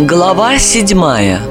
Глава седьмая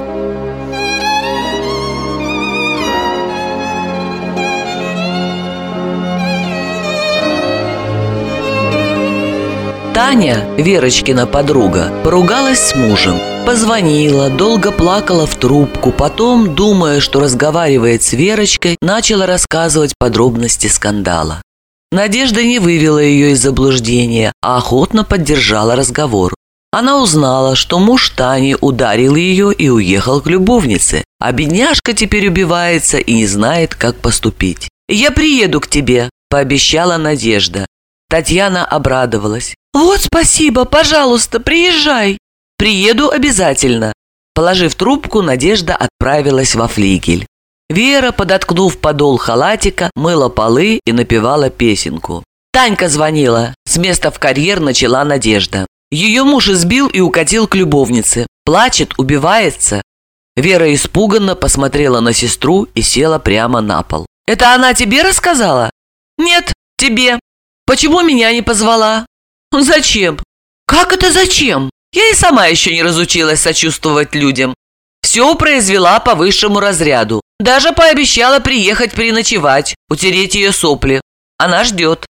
Таня, Верочкина подруга, поругалась с мужем. Позвонила, долго плакала в трубку, потом, думая, что разговаривает с Верочкой, начала рассказывать подробности скандала. Надежда не вывела ее из заблуждения, а охотно поддержала разговор. Она узнала, что муж Тани ударил ее и уехал к любовнице, а бедняжка теперь убивается и не знает, как поступить. «Я приеду к тебе», – пообещала Надежда. Татьяна обрадовалась. «Вот спасибо, пожалуйста, приезжай!» «Приеду обязательно!» Положив трубку, Надежда отправилась во флигель. Вера, подоткнув подол халатика, мыла полы и напевала песенку. Танька звонила. С места в карьер начала Надежда. Ее муж избил и укатил к любовнице. Плачет, убивается. Вера испуганно посмотрела на сестру и села прямо на пол. «Это она тебе рассказала?» «Нет, тебе. Почему меня не позвала?» «Зачем?» «Как это зачем?» Я и сама еще не разучилась сочувствовать людям. Все произвела по высшему разряду. Даже пообещала приехать переночевать, утереть ее сопли. Она ждет.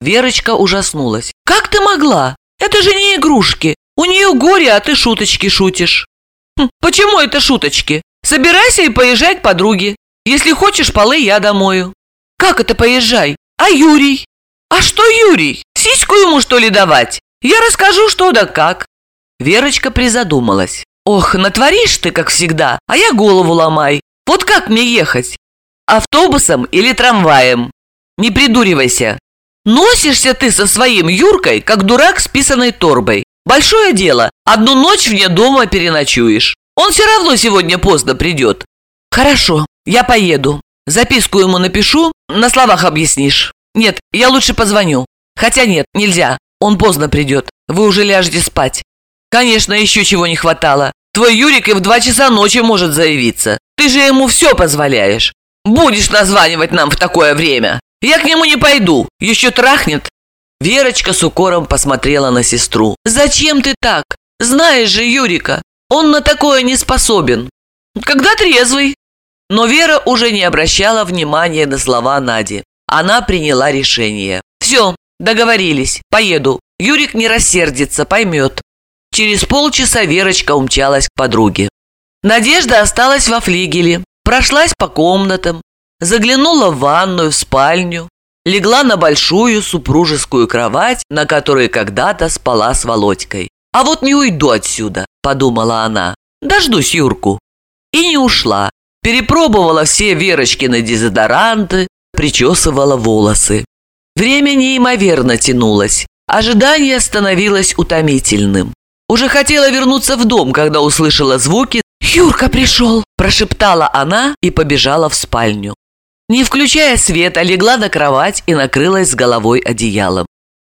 Верочка ужаснулась. «Как ты могла? Это же не игрушки. У нее горе, а ты шуточки шутишь». Хм, «Почему это шуточки? Собирайся и поезжай к подруге. Если хочешь, полы я домою». «Как это поезжай? А Юрий?» «А что Юрий? Сиську ему, что ли, давать? Я расскажу, что да как». Верочка призадумалась. «Ох, натворишь ты, как всегда, а я голову ломай. Вот как мне ехать? Автобусом или трамваем? Не придуривайся. Носишься ты со своим Юркой, как дурак с писаной торбой. Большое дело, одну ночь вне дома переночуешь. Он все равно сегодня поздно придет. Хорошо, я поеду. Записку ему напишу, на словах объяснишь. Нет, я лучше позвоню. Хотя нет, нельзя, он поздно придет. Вы уже ляжете спать. Конечно, еще чего не хватало. Твой Юрик и в два часа ночи может заявиться. Ты же ему все позволяешь. Будешь названивать нам в такое время. Я к нему не пойду. Еще трахнет. Верочка с укором посмотрела на сестру. «Зачем ты так? Знаешь же Юрика, он на такое не способен. Когда трезвый?» Но Вера уже не обращала внимания на слова Нади. Она приняла решение. «Все, договорились, поеду. Юрик не рассердится, поймет». Через полчаса Верочка умчалась к подруге. Надежда осталась во флигеле, прошлась по комнатам, заглянула в ванную, в спальню, легла на большую супружескую кровать, на которой когда-то спала с Володькой. «А вот не уйду отсюда», – подумала она, – «дождусь Юрку». И не ушла, перепробовала все Верочкины дезодоранты, причесывала волосы. Время неимоверно тянулось, ожидание становилось утомительным. Уже хотела вернуться в дом, когда услышала звуки. «Юрка пришел!» – прошептала она и побежала в спальню. Не включая света, легла на кровать и накрылась с головой одеялом.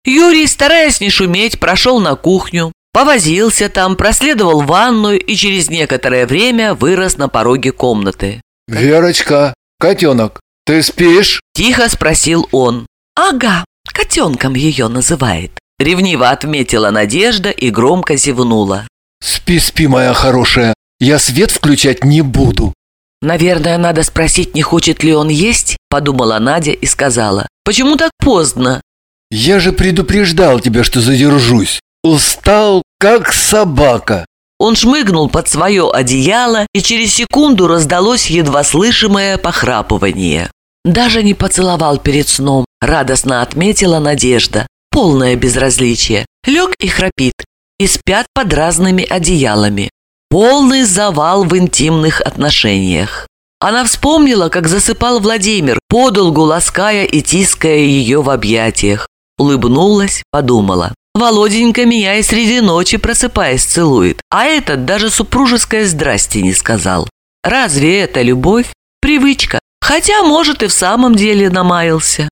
Юрий, стараясь не шуметь, прошел на кухню, повозился там, проследовал ванную и через некоторое время вырос на пороге комнаты. «Верочка, котенок, ты спишь?» – тихо спросил он. «Ага, котенком ее называет». Ревниво отметила Надежда и громко зевнула. «Спи, спи, моя хорошая, я свет включать не буду». «Наверное, надо спросить, не хочет ли он есть?» – подумала Надя и сказала. «Почему так поздно?» «Я же предупреждал тебя, что задержусь. Устал, как собака». Он шмыгнул под свое одеяло, и через секунду раздалось едва слышимое похрапывание. Даже не поцеловал перед сном, радостно отметила Надежда полное безразличие. Лег и храпит, и спят под разными одеялами. Полный завал в интимных отношениях. Она вспомнила, как засыпал Владимир, подолгу лаская и тиская ее в объятиях. Улыбнулась, подумала. Володенька меня и среди ночи просыпаясь целует, а этот даже супружеское «здрасте» не сказал. Разве это любовь? Привычка. Хотя, может, и в самом деле намаялся.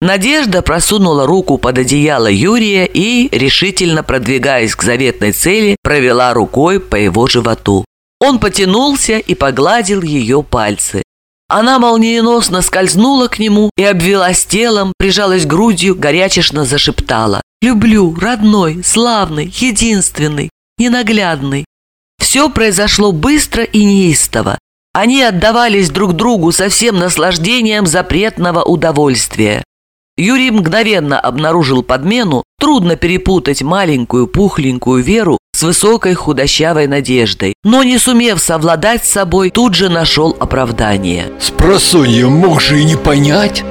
Надежда просунула руку под одеяло Юрия и, решительно продвигаясь к заветной цели, провела рукой по его животу. Он потянулся и погладил ее пальцы. Она молниеносно скользнула к нему и обвелась телом, прижалась грудью, горячечно зашептала. «Люблю, родной, славный, единственный, ненаглядный». Все произошло быстро и неистово. Они отдавались друг другу со всем наслаждением запретного удовольствия. Юрий мгновенно обнаружил подмену, трудно перепутать маленькую пухленькую Веру с высокой худощавой надеждой, но не сумев совладать с собой, тут же нашел оправдание. С просонья мог же и не понять.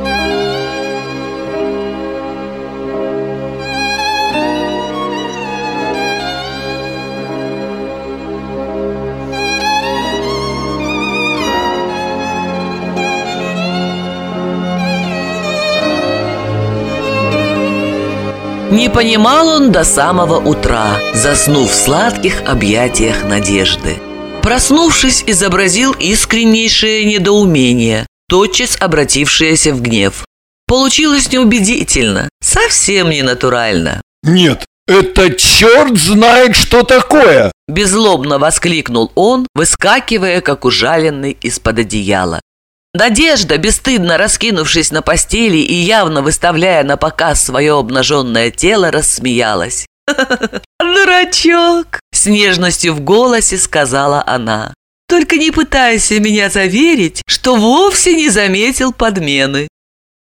Не понимал он до самого утра, заснув в сладких объятиях надежды. Проснувшись, изобразил искреннейшее недоумение, тотчас обратившееся в гнев. Получилось неубедительно, совсем не натурально. Нет, это черт знает, что такое! Беззлобно воскликнул он, выскакивая, как ужаленный из-под одеяла. Надежда, бесстыдно раскинувшись на постели и явно выставляя на показ свое обнаженное тело, рассмеялась. «Дурачок!» – с нежностью в голосе сказала она. «Только не пытайся меня заверить, что вовсе не заметил подмены».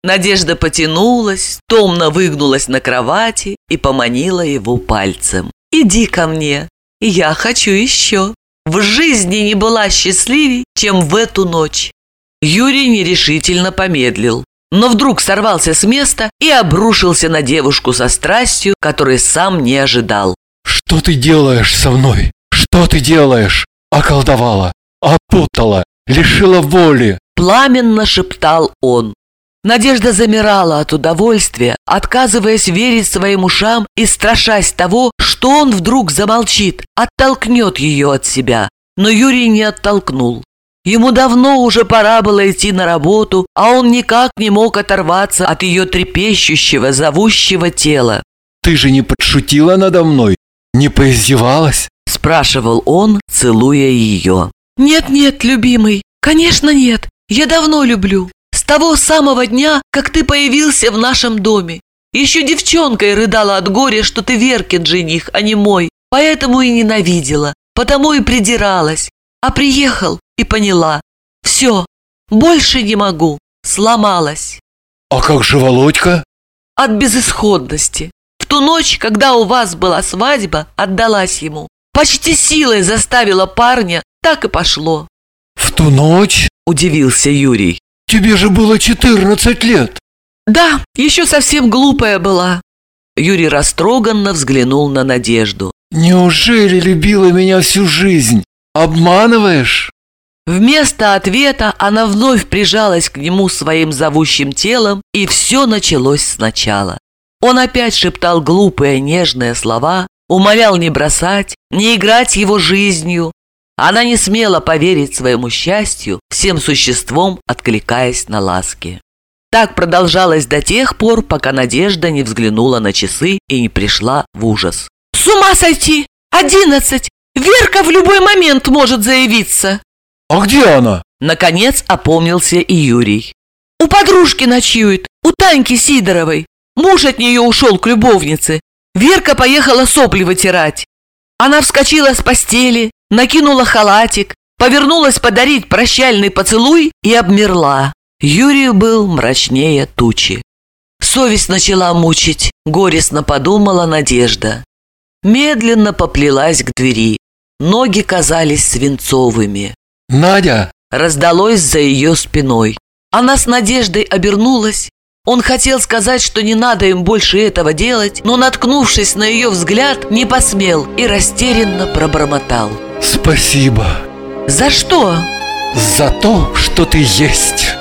Надежда потянулась, томно выгнулась на кровати и поманила его пальцем. «Иди ко мне, я хочу еще». В жизни не была счастливей, чем в эту ночь. Юрий нерешительно помедлил, но вдруг сорвался с места и обрушился на девушку со страстью, которой сам не ожидал. Что ты делаешь со мной? Что ты делаешь? Околдовала, опутала, лишила воли. Пламенно шептал он. Надежда замирала от удовольствия, отказываясь верить своим ушам и страшась того, что он вдруг замолчит, оттолкнет ее от себя. Но Юрий не оттолкнул. Ему давно уже пора было идти на работу, а он никак не мог оторваться от ее трепещущего, зовущего тела. Ты же не подшутила надо мной? Не поиздевалась? Спрашивал он, целуя ее. «Нет-нет, любимый, конечно нет. Я давно люблю. С того самого дня, как ты появился в нашем доме. Еще девчонкой рыдала от горя, что ты Веркин жених, а не мой. Поэтому и ненавидела, потому и придиралась. А приехал и поняла. Все, больше не могу. Сломалась. А как же Володька? От безысходности. В ту ночь, когда у вас была свадьба, отдалась ему. Почти силой заставила парня, так и пошло. В ту ночь? Удивился Юрий. Тебе же было 14 лет. Да, еще совсем глупая была. Юрий растроганно взглянул на Надежду. Неужели любила меня всю жизнь? Обманываешь? Вместо ответа она вновь прижалась к нему своим зовущим телом, и все началось сначала. Он опять шептал глупые нежные слова, умолял не бросать, не играть его жизнью. Она не смела поверить своему счастью, всем существом откликаясь на ласки. Так продолжалось до тех пор, пока Надежда не взглянула на часы и не пришла в ужас. «С ума сойти! Одиннадцать! Верка в любой момент может заявиться!» «А где она?» Наконец опомнился и Юрий. «У подружки ночует, у Таньки Сидоровой. Муж от нее ушел к любовнице. Верка поехала сопли вытирать. Она вскочила с постели, накинула халатик, повернулась подарить прощальный поцелуй и обмерла. Юрий был мрачнее тучи. Совесть начала мучить, горестно подумала Надежда. Медленно поплелась к двери. Ноги казались свинцовыми. «Надя!» Раздалось за ее спиной. Она с надеждой обернулась. Он хотел сказать, что не надо им больше этого делать, но, наткнувшись на ее взгляд, не посмел и растерянно пробормотал. «Спасибо!» «За что?» «За то, что ты есть!»